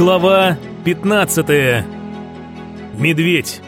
Глава 15. Медведь.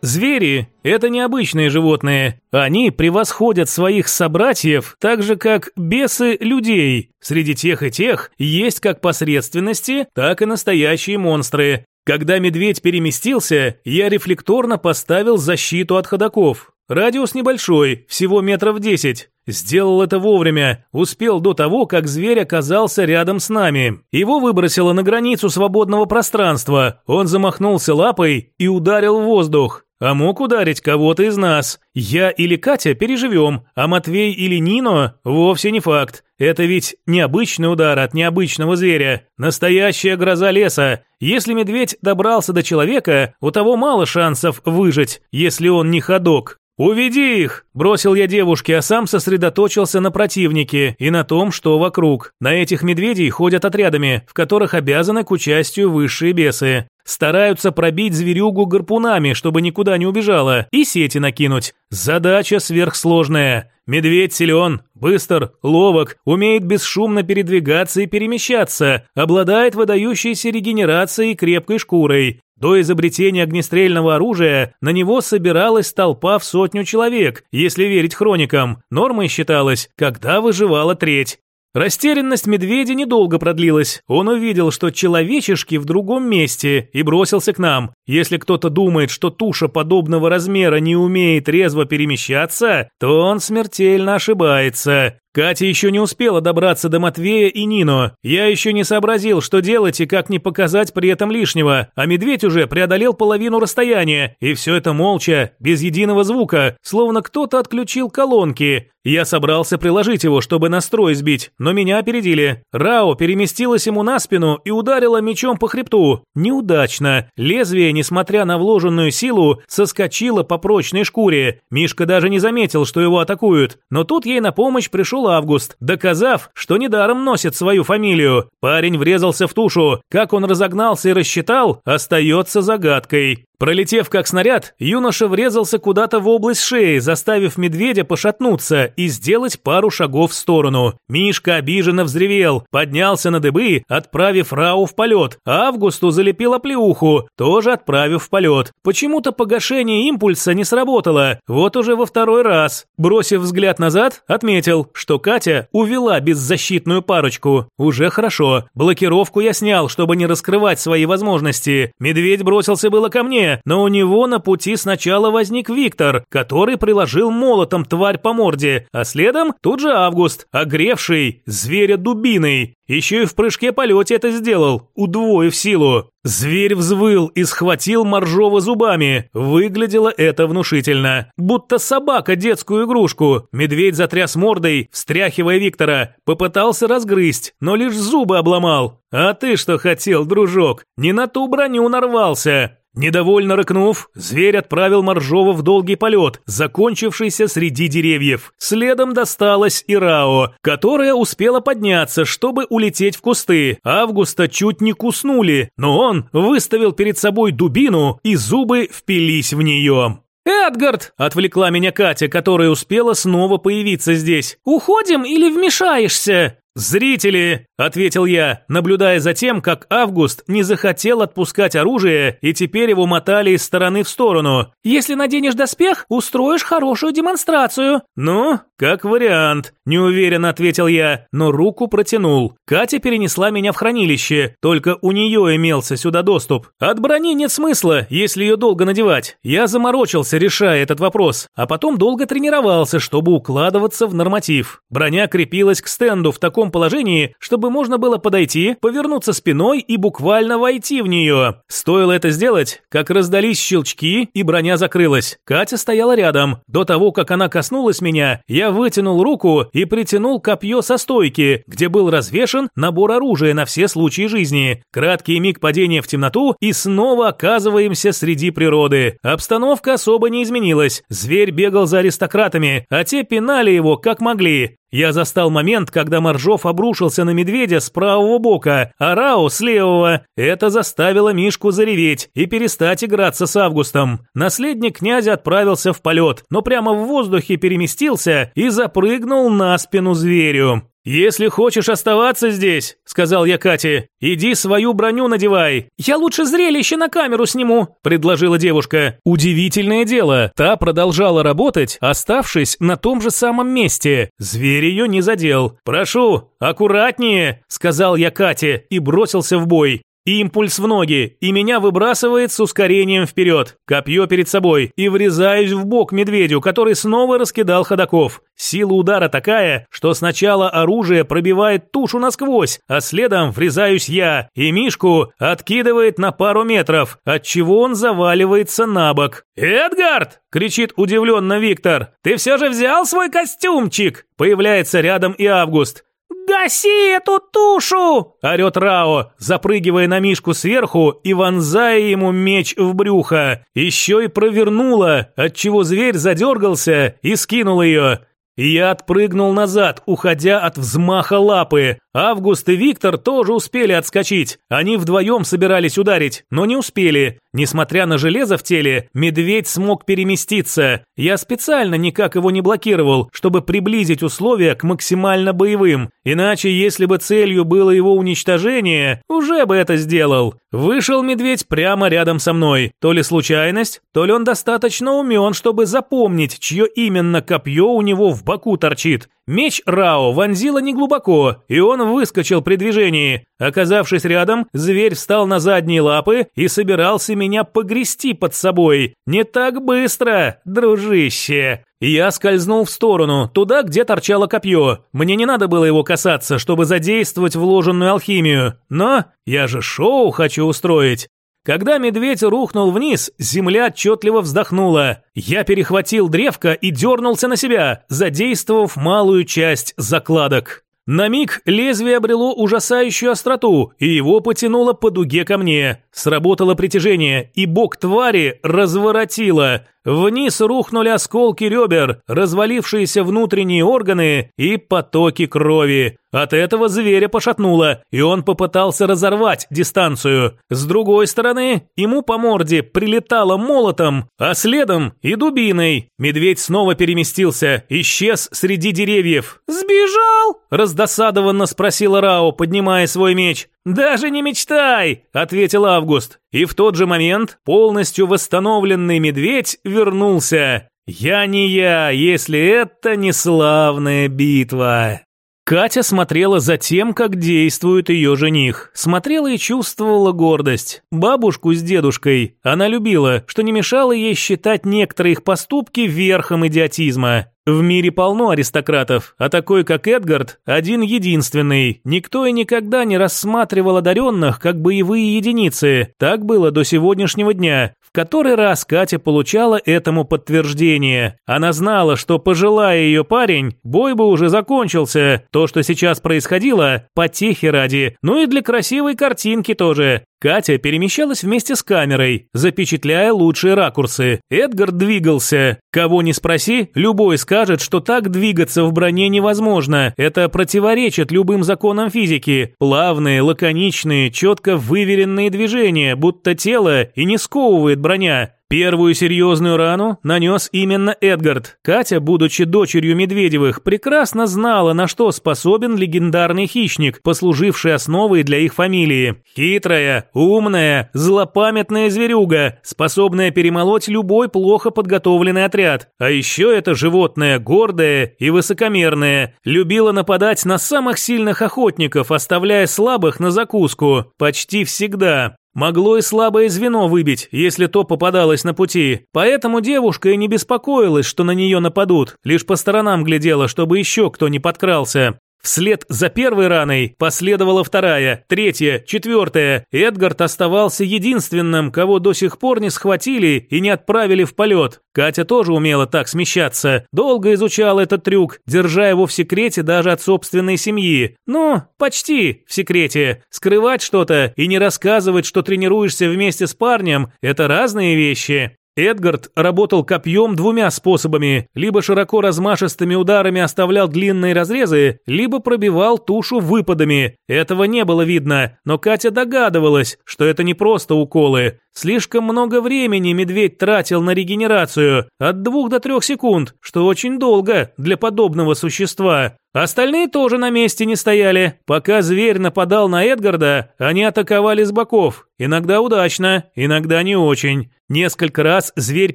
Звери – это необычные животные. Они превосходят своих собратьев, так же как бесы людей. Среди тех и тех есть как посредственности, так и настоящие монстры. Когда медведь переместился, я рефлекторно поставил защиту от ходоков. Радиус небольшой, всего метров десять. Сделал это вовремя, успел до того, как зверь оказался рядом с нами. Его выбросило на границу свободного пространства. Он замахнулся лапой и ударил в воздух. А мог ударить кого-то из нас. Я или Катя переживем, а Матвей или Нино вовсе не факт. Это ведь необычный удар от необычного зверя. Настоящая гроза леса. Если медведь добрался до человека, у того мало шансов выжить, если он не ходок. «Уведи их!» – бросил я девушке, а сам сосредоточился на противнике и на том, что вокруг. На этих медведей ходят отрядами, в которых обязаны к участию высшие бесы. Стараются пробить зверюгу гарпунами, чтобы никуда не убежала, и сети накинуть. Задача сверхсложная. Медведь силен, быстр, ловок, умеет бесшумно передвигаться и перемещаться, обладает выдающейся регенерацией и крепкой шкурой. До изобретения огнестрельного оружия на него собиралась толпа в сотню человек, если верить хроникам. Нормой считалось, когда выживала треть. Растерянность медведя недолго продлилась. Он увидел, что человечешки в другом месте и бросился к нам. Если кто-то думает, что туша подобного размера не умеет резво перемещаться, то он смертельно ошибается. Катя еще не успела добраться до Матвея и Нино. Я еще не сообразил, что делать и как не показать при этом лишнего. А медведь уже преодолел половину расстояния. И все это молча, без единого звука, словно кто-то отключил колонки. Я собрался приложить его, чтобы настрой сбить, но меня опередили. Рао переместилась ему на спину и ударила мечом по хребту. Неудачно. Лезвие, несмотря на вложенную силу, соскочило по прочной шкуре. Мишка даже не заметил, что его атакуют. Но тут ей на помощь пришел Август, доказав, что недаром носит свою фамилию. Парень врезался в тушу. Как он разогнался и рассчитал, остается загадкой. Пролетев как снаряд, юноша врезался куда-то в область шеи, заставив медведя пошатнуться и сделать пару шагов в сторону. Мишка обиженно взревел, поднялся на дыбы, отправив Рау в полет, а Августу залепил оплеуху, тоже отправив в полет. Почему-то погашение импульса не сработало, вот уже во второй раз. Бросив взгляд назад, отметил, что Катя увела беззащитную парочку. Уже хорошо. Блокировку я снял, чтобы не раскрывать свои возможности. Медведь бросился было ко мне, но у него на пути сначала возник Виктор, который приложил молотом тварь по морде, а следом тут же Август, огревший зверя дубиной. Еще и в прыжке-полете это сделал, удвоив силу. Зверь взвыл и схватил моржова зубами. Выглядело это внушительно. Будто собака детскую игрушку. Медведь затряс мордой, встряхивая Виктора. Попытался разгрызть, но лишь зубы обломал. «А ты что хотел, дружок? Не на ту броню нарвался!» Недовольно рыкнув, зверь отправил Моржова в долгий полет, закончившийся среди деревьев. Следом досталось и Рао, которая успела подняться, чтобы улететь в кусты. Августа чуть не куснули, но он выставил перед собой дубину, и зубы впились в нее. «Эдгард!» – отвлекла меня Катя, которая успела снова появиться здесь. «Уходим или вмешаешься?» «Зрители!» – ответил я, наблюдая за тем, как Август не захотел отпускать оружие, и теперь его мотали из стороны в сторону. «Если наденешь доспех, устроишь хорошую демонстрацию». «Ну, как вариант», – неуверенно ответил я, но руку протянул. Катя перенесла меня в хранилище, только у нее имелся сюда доступ. От брони нет смысла, если ее долго надевать. Я заморочился, решая этот вопрос, а потом долго тренировался, чтобы укладываться в норматив. Броня крепилась к стенду в таком таком положении, чтобы можно было подойти, повернуться спиной и буквально войти в нее. Стоило это сделать, как раздались щелчки и броня закрылась. Катя стояла рядом. До того, как она коснулась меня, я вытянул руку и притянул копье со стойки, где был развешен набор оружия на все случаи жизни. Краткий миг падения в темноту и снова оказываемся среди природы. Обстановка особо не изменилась. Зверь бегал за аристократами, а те пинали его как могли. Я застал момент, когда Моржов обрушился на медведя с правого бока, а Рао с левого. Это заставило Мишку зареветь и перестать играться с Августом. Наследник князя отправился в полет, но прямо в воздухе переместился и запрыгнул на спину зверю. «Если хочешь оставаться здесь», — сказал я Кате, — «иди свою броню надевай». «Я лучше зрелище на камеру сниму», — предложила девушка. Удивительное дело, та продолжала работать, оставшись на том же самом месте. Зверь ее не задел. «Прошу, аккуратнее», — сказал я Кате и бросился в бой. Импульс в ноги, и меня выбрасывает с ускорением вперед. Копье перед собой, и врезаюсь в бок медведю, который снова раскидал ходаков. Сила удара такая, что сначала оружие пробивает тушу насквозь, а следом врезаюсь я, и Мишку откидывает на пару метров, отчего он заваливается на бок. «Эдгард!» – кричит удивленно Виктор. «Ты все же взял свой костюмчик?» Появляется рядом и Август. «Гаси эту тушу!» – орет Рао, запрыгивая на Мишку сверху и вонзая ему меч в брюхо. Еще и провернула, отчего зверь задергался и скинул ее. Я отпрыгнул назад, уходя от взмаха лапы. Август и Виктор тоже успели отскочить. Они вдвоем собирались ударить, но не успели. Несмотря на железо в теле, медведь смог переместиться. Я специально никак его не блокировал, чтобы приблизить условия к максимально боевым. Иначе, если бы целью было его уничтожение, уже бы это сделал. Вышел медведь прямо рядом со мной. То ли случайность, то ли он достаточно умен, чтобы запомнить, чье именно копье у него в боку торчит. Меч Рао вонзило неглубоко, и он выскочил при движении. Оказавшись рядом, зверь встал на задние лапы и собирался меня погрести под собой. Не так быстро, дружище. Я скользнул в сторону, туда, где торчало копье. Мне не надо было его касаться, чтобы задействовать вложенную алхимию. Но я же шоу хочу устроить. Когда медведь рухнул вниз, земля отчетливо вздохнула. Я перехватил древко и дернулся на себя, задействовав малую часть закладок. На миг лезвие обрело ужасающую остроту, и его потянуло по дуге ко мне. Сработало притяжение, и бок твари разворотило. Вниз рухнули осколки ребер, развалившиеся внутренние органы и потоки крови. От этого зверя пошатнуло, и он попытался разорвать дистанцию. С другой стороны, ему по морде прилетало молотом, а следом и дубиной. Медведь снова переместился, исчез среди деревьев. «Сбежал?» – раздосадованно спросила Рао, поднимая свой меч. «Даже не мечтай!» – ответил Август. И в тот же момент полностью восстановленный медведь вернулся. «Я не я, если это не славная битва!» Катя смотрела за тем, как действует ее жених. Смотрела и чувствовала гордость. Бабушку с дедушкой она любила, что не мешало ей считать некоторые их поступки верхом идиотизма. В мире полно аристократов, а такой, как Эдгард, один единственный. Никто и никогда не рассматривал одаренных как боевые единицы. Так было до сегодняшнего дня. Который раз Катя получала этому подтверждение. Она знала, что, пожелая ее парень, бой бы уже закончился. То, что сейчас происходило, потехи ради, ну и для красивой картинки тоже. Катя перемещалась вместе с камерой, запечатляя лучшие ракурсы. Эдгар двигался. Кого не спроси, любой скажет, что так двигаться в броне невозможно. Это противоречит любым законам физики. Плавные, лаконичные, четко выверенные движения, будто тело и не сковывает броня. Первую серьезную рану нанес именно Эдгард. Катя, будучи дочерью Медведевых, прекрасно знала, на что способен легендарный хищник, послуживший основой для их фамилии. Хитрая, умная, злопамятная зверюга, способная перемолоть любой плохо подготовленный отряд. А еще это животное гордое и высокомерное, любила нападать на самых сильных охотников, оставляя слабых на закуску. Почти всегда. Могло и слабое звено выбить, если то попадалось на пути. Поэтому девушка и не беспокоилась, что на нее нападут, лишь по сторонам глядела, чтобы еще кто не подкрался. Вслед за первой раной последовала вторая, третья, четвертая. Эдгард оставался единственным, кого до сих пор не схватили и не отправили в полет. Катя тоже умела так смещаться, долго изучала этот трюк, держа его в секрете даже от собственной семьи. Ну, почти в секрете. Скрывать что-то и не рассказывать, что тренируешься вместе с парнем – это разные вещи. Эдгард работал копьем двумя способами. Либо широко размашистыми ударами оставлял длинные разрезы, либо пробивал тушу выпадами. Этого не было видно, но Катя догадывалась, что это не просто уколы. Слишком много времени медведь тратил на регенерацию, от двух до трех секунд, что очень долго для подобного существа. Остальные тоже на месте не стояли. Пока зверь нападал на Эдгарда, они атаковали с боков. Иногда удачно, иногда не очень. Несколько раз зверь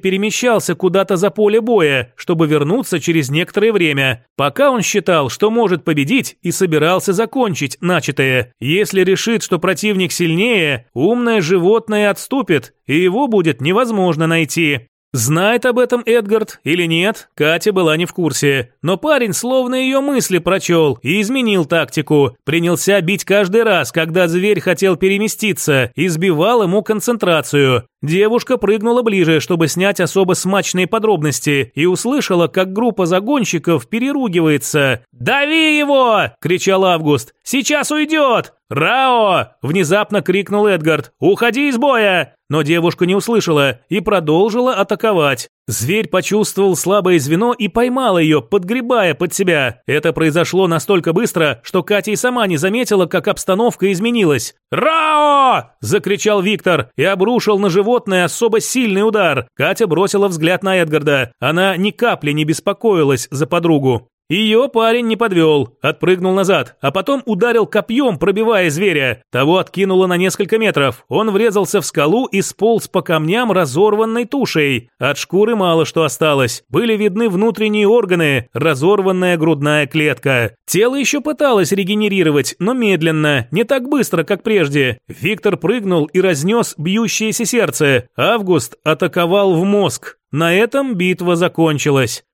перемещался куда-то за поле боя, чтобы вернуться через некоторое время, пока он считал, что может победить и собирался закончить начатое. Если решит, что противник сильнее, умное животное отступит, и его будет невозможно найти. Знает об этом Эдгард или нет, Катя была не в курсе. Но парень словно ее мысли прочел и изменил тактику. Принялся бить каждый раз, когда зверь хотел переместиться, и сбивал ему концентрацию. Девушка прыгнула ближе, чтобы снять особо смачные подробности, и услышала, как группа загонщиков переругивается. «Дави его!» – кричал Август. «Сейчас уйдет!» «Рао!» – внезапно крикнул Эдгард. «Уходи из боя!» Но девушка не услышала и продолжила атаковать. Зверь почувствовал слабое звено и поймал ее, подгребая под себя. Это произошло настолько быстро, что Катя и сама не заметила, как обстановка изменилась. «Рао!» – закричал Виктор и обрушил на животное особо сильный удар. Катя бросила взгляд на Эдгарда. Она ни капли не беспокоилась за подругу. Ее парень не подвел, отпрыгнул назад, а потом ударил копьем, пробивая зверя. Того откинуло на несколько метров. Он врезался в скалу и сполз по камням разорванной тушей. От шкуры мало что осталось. Были видны внутренние органы, разорванная грудная клетка. Тело еще пыталось регенерировать, но медленно, не так быстро, как прежде. Виктор прыгнул и разнес бьющееся сердце. Август атаковал в мозг. На этом битва закончилась.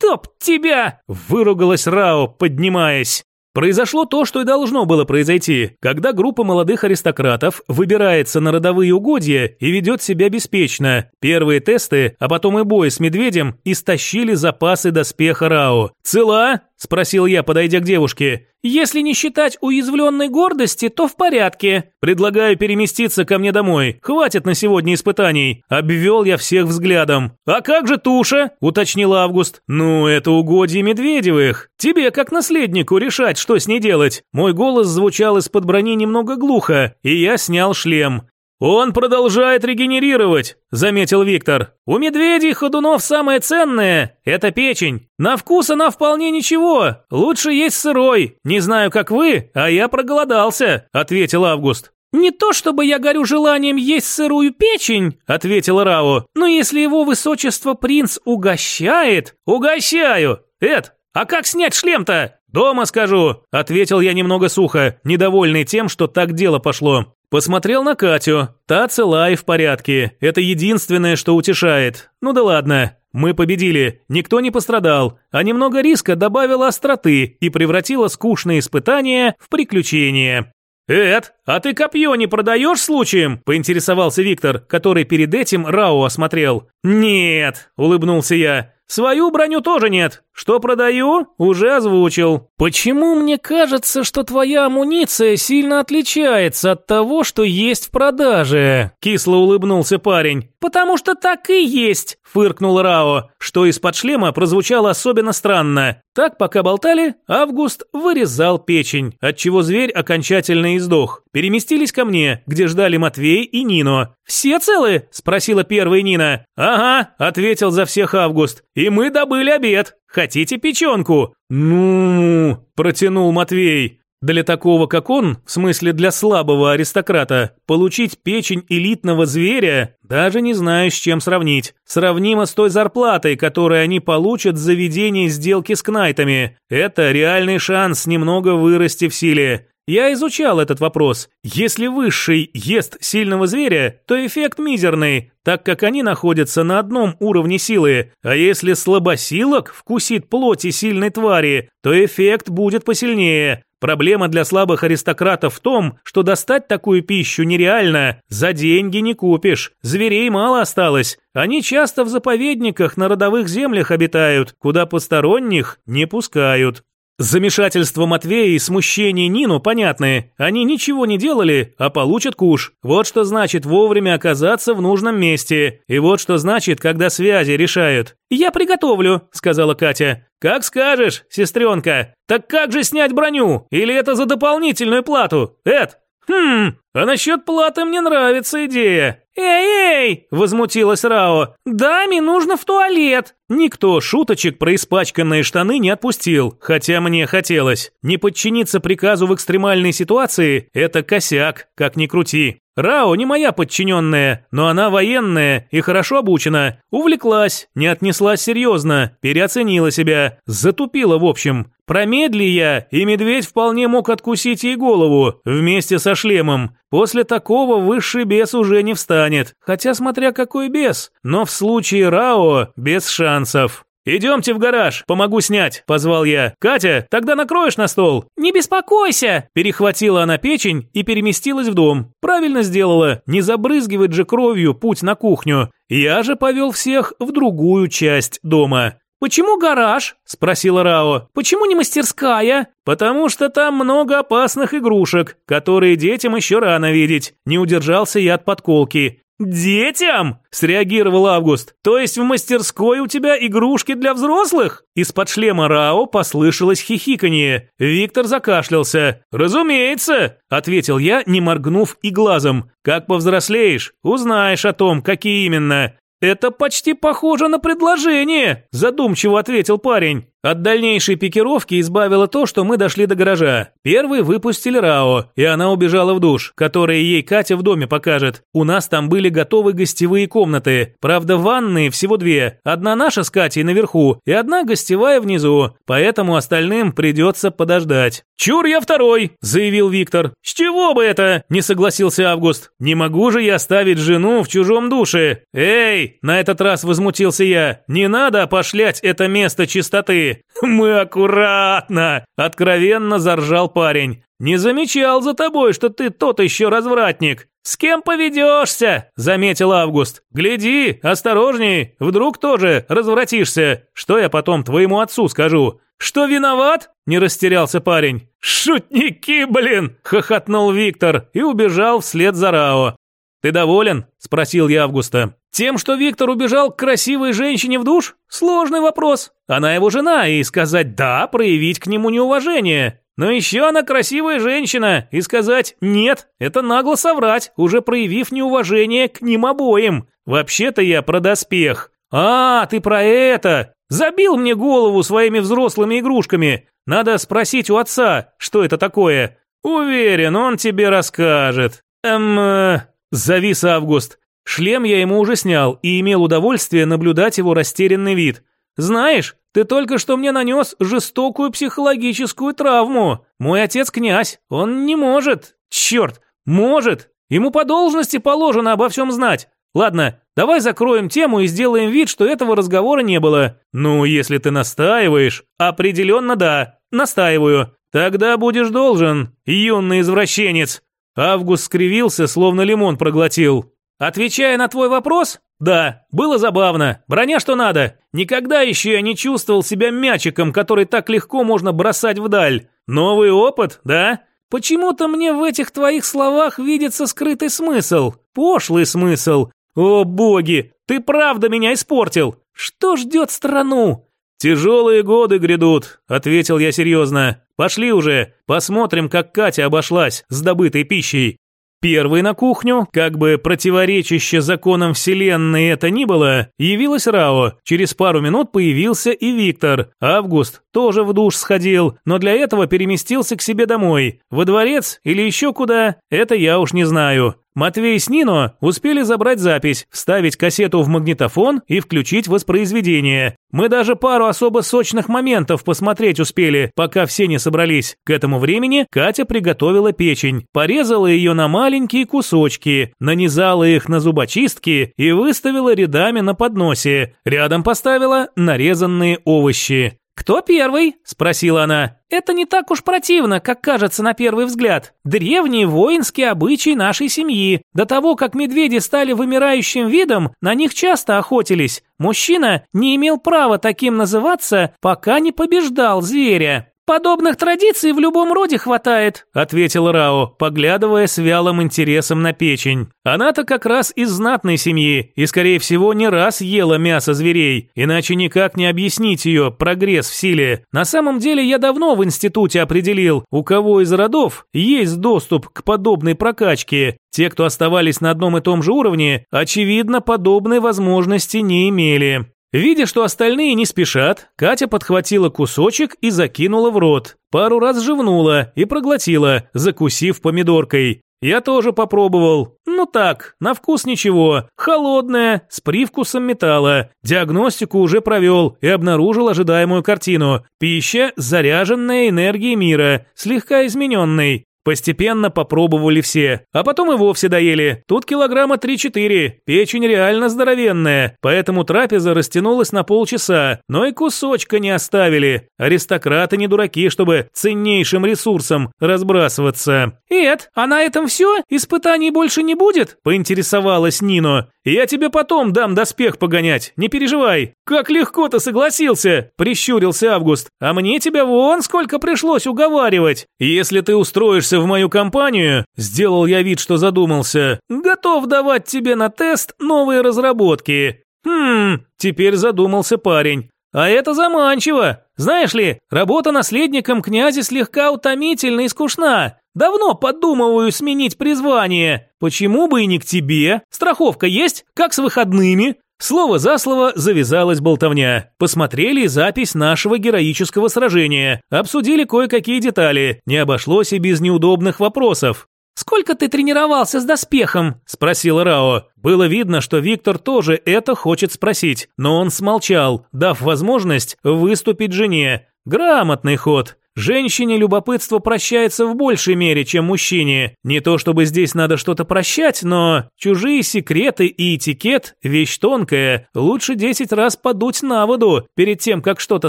«Чтоб тебя!» – выругалась Рао, поднимаясь. Произошло то, что и должно было произойти, когда группа молодых аристократов выбирается на родовые угодья и ведет себя беспечно. Первые тесты, а потом и бой с медведем истощили запасы доспеха Рао. «Цела?» – спросил я, подойдя к девушке. «Если не считать уязвленной гордости, то в порядке. Предлагаю переместиться ко мне домой. Хватит на сегодня испытаний». Обвел я всех взглядом. «А как же туша?» – уточнил Август. «Ну, это угодье Медведевых. Тебе, как наследнику, решать, что с ней делать». Мой голос звучал из-под брони немного глухо, и я снял шлем. «Он продолжает регенерировать», – заметил Виктор. «У медведей ходунов самое ценное – это печень. На вкус она вполне ничего. Лучше есть сырой. Не знаю, как вы, а я проголодался», – ответил Август. «Не то чтобы я горю желанием есть сырую печень», – ответил Рао, «но если его высочество принц угощает...» «Угощаю! Эд, а как снять шлем-то?» «Дома скажу», – ответил я немного сухо, недовольный тем, что так дело пошло. Посмотрел на Катю. Та цела и в порядке. Это единственное, что утешает. Ну да ладно. Мы победили. Никто не пострадал. А немного риска добавило остроты и превратило скучные испытания в приключения. «Эд, а ты копье не продаешь случаем?» – поинтересовался Виктор, который перед этим Рау осмотрел. «Нет», – улыбнулся я. Свою броню тоже нет. Что продаю, уже озвучил. Почему мне кажется, что твоя амуниция сильно отличается от того, что есть в продаже? Кисло улыбнулся парень. Потому что так и есть, фыркнул Рао, что из-под шлема прозвучало особенно странно. Так, пока болтали, Август вырезал печень, отчего зверь окончательно издох. Переместились ко мне, где ждали Матвей и Нино. «Все целы?» – спросила первая Нина. «Ага», – ответил за всех Август. «И мы добыли обед. Хотите печенку?» «Ну...» – протянул Матвей. Для такого, как он, в смысле для слабого аристократа, получить печень элитного зверя, даже не знаю, с чем сравнить. Сравнимо с той зарплатой, которую они получат за ведение сделки с кнайтами. Это реальный шанс немного вырасти в силе. Я изучал этот вопрос. Если высший ест сильного зверя, то эффект мизерный, так как они находятся на одном уровне силы. А если слабосилок вкусит плоти сильной твари, то эффект будет посильнее. Проблема для слабых аристократов в том, что достать такую пищу нереально, за деньги не купишь, зверей мало осталось. Они часто в заповедниках на родовых землях обитают, куда посторонних не пускают. Замешательство Матвея и смущение Нину понятны. Они ничего не делали, а получат куш. Вот что значит вовремя оказаться в нужном месте. И вот что значит, когда связи решают. «Я приготовлю», — сказала Катя. «Как скажешь, сестренка. Так как же снять броню? Или это за дополнительную плату? Эд, «Хм, а насчет платы мне нравится идея». «Эй-эй!» – возмутилась Рао. «Даме нужно в туалет!» Никто шуточек про испачканные штаны не отпустил, хотя мне хотелось. Не подчиниться приказу в экстремальной ситуации – это косяк, как ни крути. Рао не моя подчиненная, но она военная и хорошо обучена. Увлеклась, не отнеслась серьезно, переоценила себя, затупила в общем. Промедли я, и медведь вполне мог откусить ей голову вместе со шлемом. После такого высший бес уже не встанет, хотя смотря какой бес, но в случае Рао без шансов. «Идемте в гараж, помогу снять», – позвал я. «Катя, тогда накроешь на стол?» «Не беспокойся!» Перехватила она печень и переместилась в дом. Правильно сделала, не забрызгивать же кровью путь на кухню. Я же повел всех в другую часть дома. «Почему гараж?» – спросила Рао. «Почему не мастерская?» «Потому что там много опасных игрушек, которые детям еще рано видеть». Не удержался я от подколки. «Детям?» – среагировал Август. «То есть в мастерской у тебя игрушки для взрослых?» Из-под шлема Рао послышалось хихиканье. Виктор закашлялся. «Разумеется», – ответил я, не моргнув и глазом. «Как повзрослеешь, узнаешь о том, какие именно. «Это почти похоже на предложение», – задумчиво ответил парень. От дальнейшей пикировки избавило то, что мы дошли до гаража. Первый выпустили Рао, и она убежала в душ, который ей Катя в доме покажет. У нас там были готовы гостевые комнаты. Правда, ванные всего две. Одна наша с Катей наверху, и одна гостевая внизу. Поэтому остальным придется подождать. «Чур я второй», – заявил Виктор. «С чего бы это?» – не согласился Август. «Не могу же я оставить жену в чужом душе». «Эй!» – на этот раз возмутился я. «Не надо пошлять это место чистоты». «Мы аккуратно!» – откровенно заржал парень. «Не замечал за тобой, что ты тот еще развратник. С кем поведешься?» – заметил Август. «Гляди, осторожней, вдруг тоже развратишься. Что я потом твоему отцу скажу? Что виноват?» – не растерялся парень. «Шутники, блин!» – хохотнул Виктор и убежал вслед за Рао. «Ты доволен?» – спросил я Августа. «Тем, что Виктор убежал к красивой женщине в душ? Сложный вопрос. Она его жена, и сказать «да» – проявить к нему неуважение. Но еще она красивая женщина, и сказать «нет» – это нагло соврать, уже проявив неуважение к ним обоим. Вообще-то я про доспех. А, ты про это! Забил мне голову своими взрослыми игрушками. Надо спросить у отца, что это такое. Уверен, он тебе расскажет. Эм, э, Завис Август. Шлем я ему уже снял и имел удовольствие наблюдать его растерянный вид. Знаешь, ты только что мне нанес жестокую психологическую травму. Мой отец князь, он не может. Черт, может. Ему по должности положено обо всем знать. Ладно, давай закроем тему и сделаем вид, что этого разговора не было. Ну, если ты настаиваешь. Определенно да, настаиваю. Тогда будешь должен, юный извращенец. Август скривился, словно лимон проглотил. «Отвечая на твой вопрос, да, было забавно. Броня что надо. Никогда еще я не чувствовал себя мячиком, который так легко можно бросать вдаль. Новый опыт, да? Почему-то мне в этих твоих словах видится скрытый смысл. Пошлый смысл. О боги, ты правда меня испортил. Что ждет страну? «Тяжелые годы грядут», – ответил я серьезно. «Пошли уже, посмотрим, как Катя обошлась с добытой пищей». Первый на кухню, как бы противоречище законам вселенной это ни было, явилась Рао. Через пару минут появился и Виктор. Август тоже в душ сходил, но для этого переместился к себе домой. Во дворец или еще куда, это я уж не знаю. Матвей с Нино успели забрать запись, вставить кассету в магнитофон и включить воспроизведение. Мы даже пару особо сочных моментов посмотреть успели, пока все не собрались. К этому времени Катя приготовила печень, порезала ее на маленькие кусочки, нанизала их на зубочистки и выставила рядами на подносе. Рядом поставила нарезанные овощи. «Кто первый?» – спросила она. «Это не так уж противно, как кажется на первый взгляд. Древние воинские обычаи нашей семьи. До того, как медведи стали вымирающим видом, на них часто охотились. Мужчина не имел права таким называться, пока не побеждал зверя. «Подобных традиций в любом роде хватает», – ответил Рао, поглядывая с вялым интересом на печень. Она-то как раз из знатной семьи и, скорее всего, не раз ела мясо зверей, иначе никак не объяснить ее прогресс в силе. На самом деле я давно в институте определил, у кого из родов есть доступ к подобной прокачке. Те, кто оставались на одном и том же уровне, очевидно, подобной возможности не имели. Видя, что остальные не спешат, Катя подхватила кусочек и закинула в рот. Пару раз жевнула и проглотила, закусив помидоркой. Я тоже попробовал. Ну так, на вкус ничего. Холодная, с привкусом металла. Диагностику уже провел и обнаружил ожидаемую картину. Пища, заряженная энергией мира, слегка измененной. Постепенно попробовали все, а потом и вовсе доели. Тут килограмма 3-4, печень реально здоровенная, поэтому трапеза растянулась на полчаса, но и кусочка не оставили. Аристократы не дураки, чтобы ценнейшим ресурсом разбрасываться. «Эд, а на этом все? Испытаний больше не будет?» – поинтересовалась Нино. «Я тебе потом дам доспех погонять, не переживай». «Как легко ты согласился!» – прищурился Август. «А мне тебя вон сколько пришлось уговаривать. Если ты устроишься в мою компанию, сделал я вид, что задумался, готов давать тебе на тест новые разработки. Хм, теперь задумался парень. А это заманчиво. Знаешь ли, работа наследником князя слегка утомительна и скучна. Давно подумываю сменить призвание. Почему бы и не к тебе? Страховка есть? Как с выходными? Слово за слово завязалась болтовня. Посмотрели запись нашего героического сражения, обсудили кое-какие детали, не обошлось и без неудобных вопросов. «Сколько ты тренировался с доспехом?» – спросила Рао. Было видно, что Виктор тоже это хочет спросить, но он смолчал, дав возможность выступить жене. Грамотный ход. Женщине любопытство прощается в большей мере, чем мужчине. Не то чтобы здесь надо что-то прощать, но чужие секреты и этикет – вещь тонкая. Лучше десять раз подуть на воду перед тем, как что-то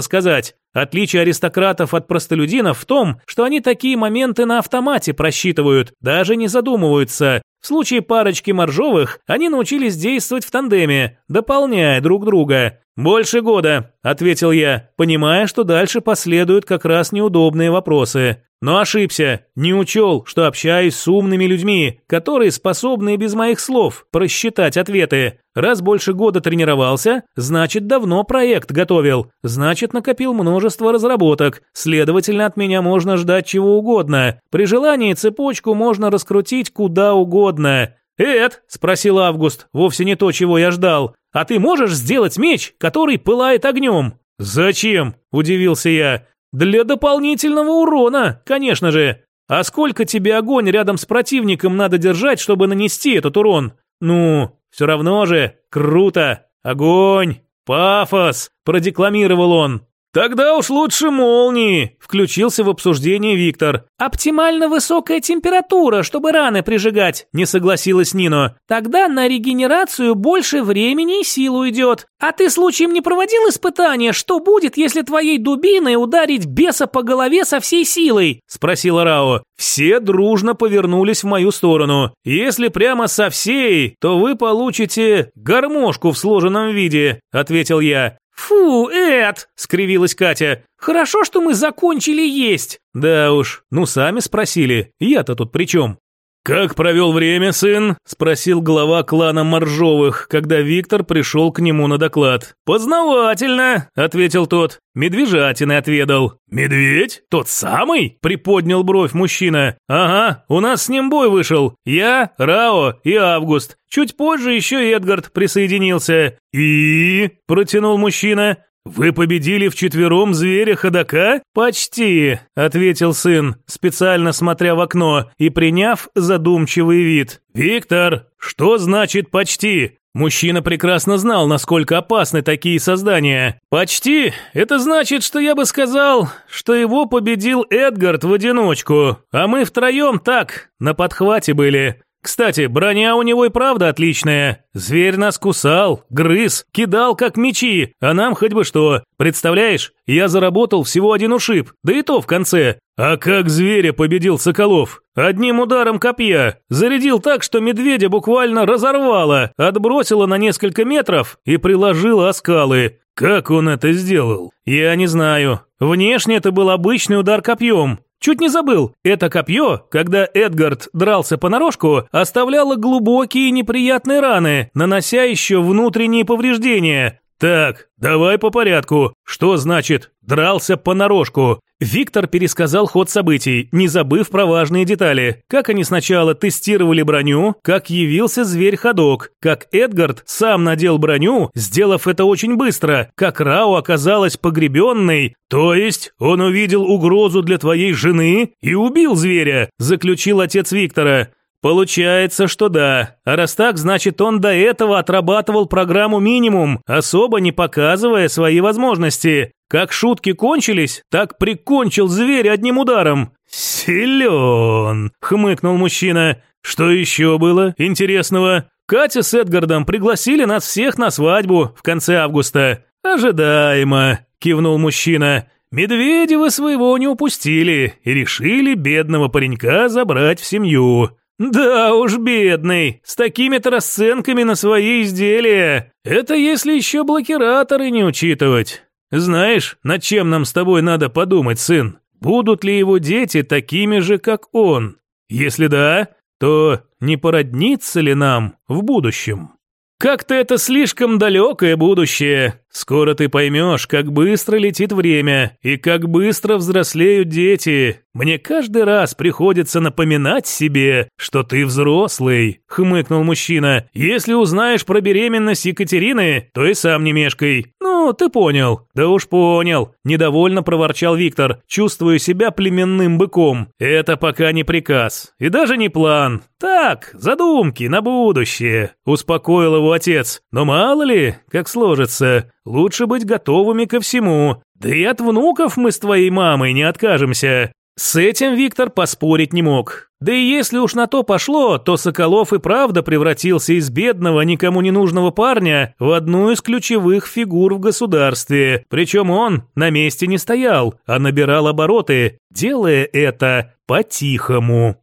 сказать. Отличие аристократов от простолюдинов в том, что они такие моменты на автомате просчитывают, даже не задумываются. В случае парочки моржовых они научились действовать в тандеме, дополняя друг друга. «Больше года», – ответил я, понимая, что дальше последуют как раз неудобные вопросы. Но ошибся, не учел, что общаюсь с умными людьми, которые способны без моих слов просчитать ответы. Раз больше года тренировался, значит давно проект готовил, значит накопил множество разработок, следовательно от меня можно ждать чего угодно. При желании цепочку можно раскрутить куда угодно. «Эд», – спросил Август, – «вовсе не то, чего я ждал. А ты можешь сделать меч, который пылает огнем?» «Зачем?» – удивился я. Для дополнительного урона, конечно же. А сколько тебе огонь рядом с противником надо держать, чтобы нанести этот урон? Ну, все равно же, круто. Огонь, пафос, продекламировал он. «Тогда уж лучше молнии», – включился в обсуждение Виктор. «Оптимально высокая температура, чтобы раны прижигать», – не согласилась Нино. «Тогда на регенерацию больше времени и сил уйдет. А ты случаем не проводил испытания, что будет, если твоей дубиной ударить беса по голове со всей силой?» – спросила Рао. Все дружно повернулись в мою сторону. «Если прямо со всей, то вы получите гармошку в сложенном виде», – ответил я. «Фу, Эд!» – скривилась Катя. «Хорошо, что мы закончили есть!» «Да уж, ну сами спросили, я-то тут при чем?» «Как провел время, сын?» – спросил глава клана Моржовых, когда Виктор пришел к нему на доклад. «Познавательно», – ответил тот. «Медвежатины отведал». «Медведь? Тот самый?» – приподнял бровь мужчина. «Ага, у нас с ним бой вышел. Я, Рао и Август. Чуть позже еще Эдгард присоединился». «И?» – протянул мужчина. «Вы победили вчетвером зверя-ходока?» «Почти», — ответил сын, специально смотря в окно и приняв задумчивый вид. «Виктор, что значит «почти»?» Мужчина прекрасно знал, насколько опасны такие создания. «Почти» — это значит, что я бы сказал, что его победил Эдгард в одиночку, а мы втроем так, на подхвате были. Кстати, броня у него и правда отличная. Зверь нас кусал, грыз, кидал как мечи, а нам хоть бы что. Представляешь, я заработал всего один ушиб, да и то в конце. А как зверя победил Соколов? Одним ударом копья. Зарядил так, что медведя буквально разорвало, отбросило на несколько метров и приложило о скалы. Как он это сделал? Я не знаю. Внешне это был обычный удар копьем. Чуть не забыл, это копье, когда Эдгард дрался понарошку, оставляло глубокие неприятные раны, нанося еще внутренние повреждения. Так, давай по порядку. Что значит «дрался понарошку»? Виктор пересказал ход событий, не забыв про важные детали. Как они сначала тестировали броню, как явился зверь-ходок, как Эдгард сам надел броню, сделав это очень быстро, как Рау оказалась погребенной. То есть он увидел угрозу для твоей жены и убил зверя, заключил отец Виктора. Получается, что да. А раз так, значит, он до этого отрабатывал программу минимум, особо не показывая свои возможности. Как шутки кончились, так прикончил зверя одним ударом. Силен, хмыкнул мужчина. Что еще было интересного? Катя с Эдгардом пригласили нас всех на свадьбу в конце августа. Ожидаемо, кивнул мужчина. Медведева своего не упустили и решили бедного паренька забрать в семью. «Да уж, бедный, с такими-то расценками на свои изделия. Это если еще блокираторы не учитывать. Знаешь, над чем нам с тобой надо подумать, сын? Будут ли его дети такими же, как он? Если да, то не породнится ли нам в будущем?» «Как-то это слишком далекое будущее. Скоро ты поймешь, как быстро летит время и как быстро взрослеют дети. Мне каждый раз приходится напоминать себе, что ты взрослый», — хмыкнул мужчина. «Если узнаешь про беременность Екатерины, то и сам не мешкай». «Ну, ты понял». «Да уж понял», — недовольно проворчал Виктор, чувствуя себя племенным быком. «Это пока не приказ. И даже не план. Так, задумки на будущее», — успокоил его отец. «Но мало ли, как сложится. Лучше быть готовыми ко всему. Да и от внуков мы с твоей мамой не откажемся. С этим Виктор поспорить не мог. Да и если уж на то пошло, то Соколов и правда превратился из бедного, никому не нужного парня в одну из ключевых фигур в государстве. Причем он на месте не стоял, а набирал обороты, делая это по-тихому.